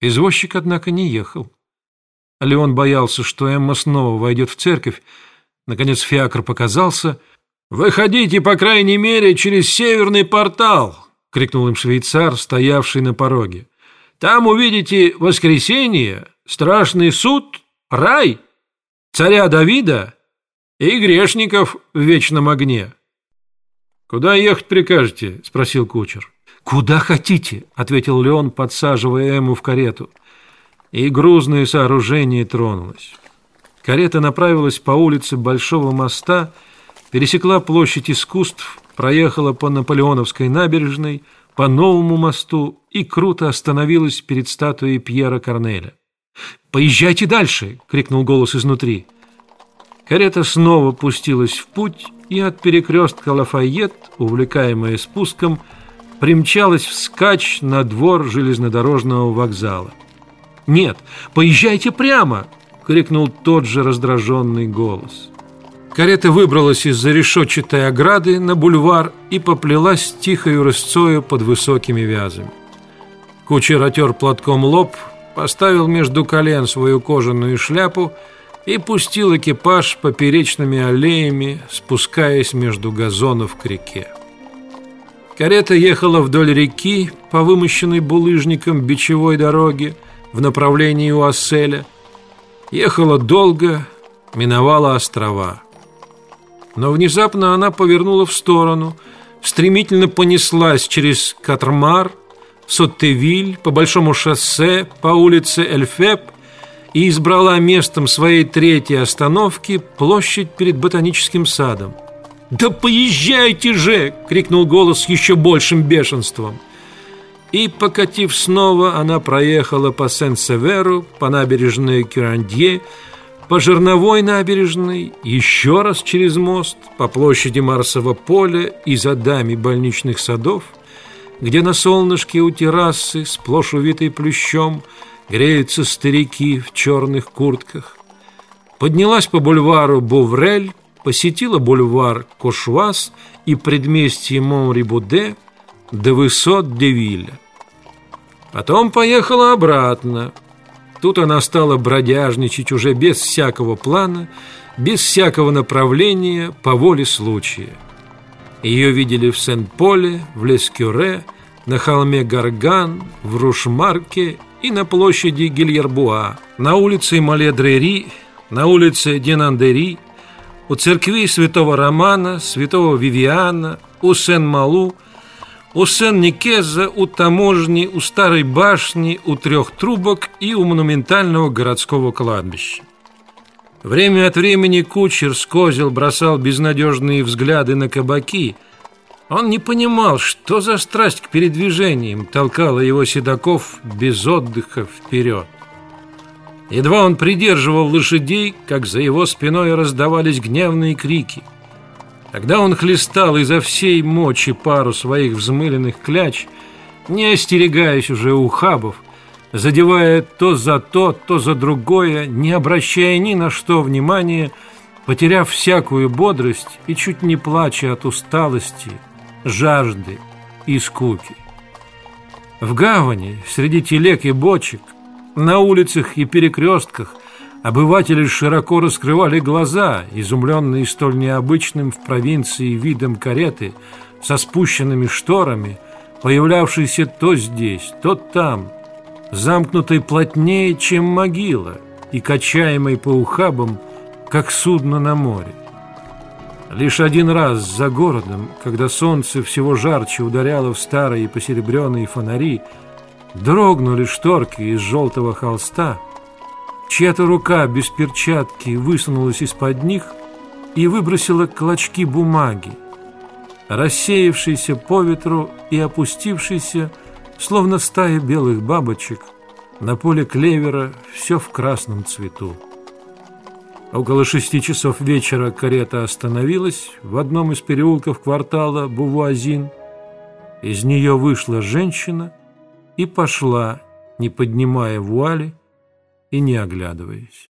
Извозчик, однако, не ехал. Леон боялся, что Эмма снова войдет в церковь. Наконец фиакр показался. «Выходите, по крайней мере, через северный портал!» — крикнул им швейцар, стоявший на пороге. «Там увидите воскресенье, страшный суд, рай, царя Давида и грешников в вечном огне». «Куда ехать прикажете?» — спросил кучер. «Куда хотите», — ответил Леон, подсаживая Эму в карету. И грузное сооружение тронулось. Карета направилась по улице Большого моста, пересекла площадь искусств, проехала по Наполеоновской набережной, по Новому мосту и круто остановилась перед статуей Пьера Корнеля. «Поезжайте дальше!» — крикнул голос изнутри. Карета снова пустилась в путь, и от перекрестка Лафайет, увлекаемая спуском, примчалась вскачь на двор железнодорожного вокзала. «Нет, поезжайте прямо!» — крикнул тот же раздраженный голос. Карета выбралась из-за решетчатой ограды на бульвар и поплелась тихою рысцою под высокими вязами. Кучер отер платком лоб, поставил между колен свою кожаную шляпу и пустил экипаж поперечными аллеями, спускаясь между газонов к реке. Карета ехала вдоль реки по вымощенной булыжником бичевой дороге в направлении Уасселя. Ехала долго, миновала острова. Но внезапно она повернула в сторону, стремительно понеслась через Катармар, Соттевиль, по большому шоссе, по улице Эльфеп – и избрала местом своей третьей остановки площадь перед ботаническим садом. «Да поезжайте же!» — крикнул голос с еще большим бешенством. И, покатив снова, она проехала по Сен-Северу, по набережной Кюрандье, по Жерновой набережной, еще раз через мост, по площади Марсового поля и за дами больничных садов, где на солнышке у террасы, сплошь увитой плющом, греются старики в черных куртках. Поднялась по бульвару Буврель, посетила бульвар Кошвас и предместье Монрибуде до высот Девиля. Потом поехала обратно. Тут она стала бродяжничать уже без всякого плана, без всякого направления, по воле случая. Ее видели в Сен-Поле, в Лескюре, на холме Гарган, в Рушмарке и на площади Гильербуа, на улице Маледрери, на улице Денандери, у церквей святого Романа, святого Вивиана, у Сен-Малу, у Сен-Никеза, у таможни, у Старой башни, у трех трубок и у монументального городского кладбища. Время от времени кучер с козел бросал безнадежные взгляды на кабаки – он не понимал, что за страсть к передвижениям толкала его седаков без отдыха вперед. Едва он придерживал лошадей, как за его спиной раздавались гневные крики. Тогда он хлестал изо всей мочи пару своих взмыленных кляч, не остерегаясь уже ухабов, задевая то за то, то за другое, не обращая ни на что внимания, потеряв всякую бодрость и чуть не плача от усталости – жажды и скуки. В гавани, среди телег и бочек, на улицах и перекрестках обыватели широко раскрывали глаза, изумленные столь необычным в провинции видом кареты со спущенными шторами, появлявшейся то здесь, то там, замкнутой плотнее, чем могила и качаемой по ухабам, как судно на море. Лишь один раз за городом, когда солнце всего жарче ударяло в старые посеребренные фонари, дрогнули шторки из желтого холста, чья-то рука без перчатки высунулась из-под них и выбросила клочки бумаги, рассеявшиеся по ветру и опустившиеся, словно стая белых бабочек, на поле клевера все в красном цвету. Около шести часов вечера карета остановилась в одном из переулков квартала Бувуазин. Из нее вышла женщина и пошла, не поднимая вуали и не оглядываясь.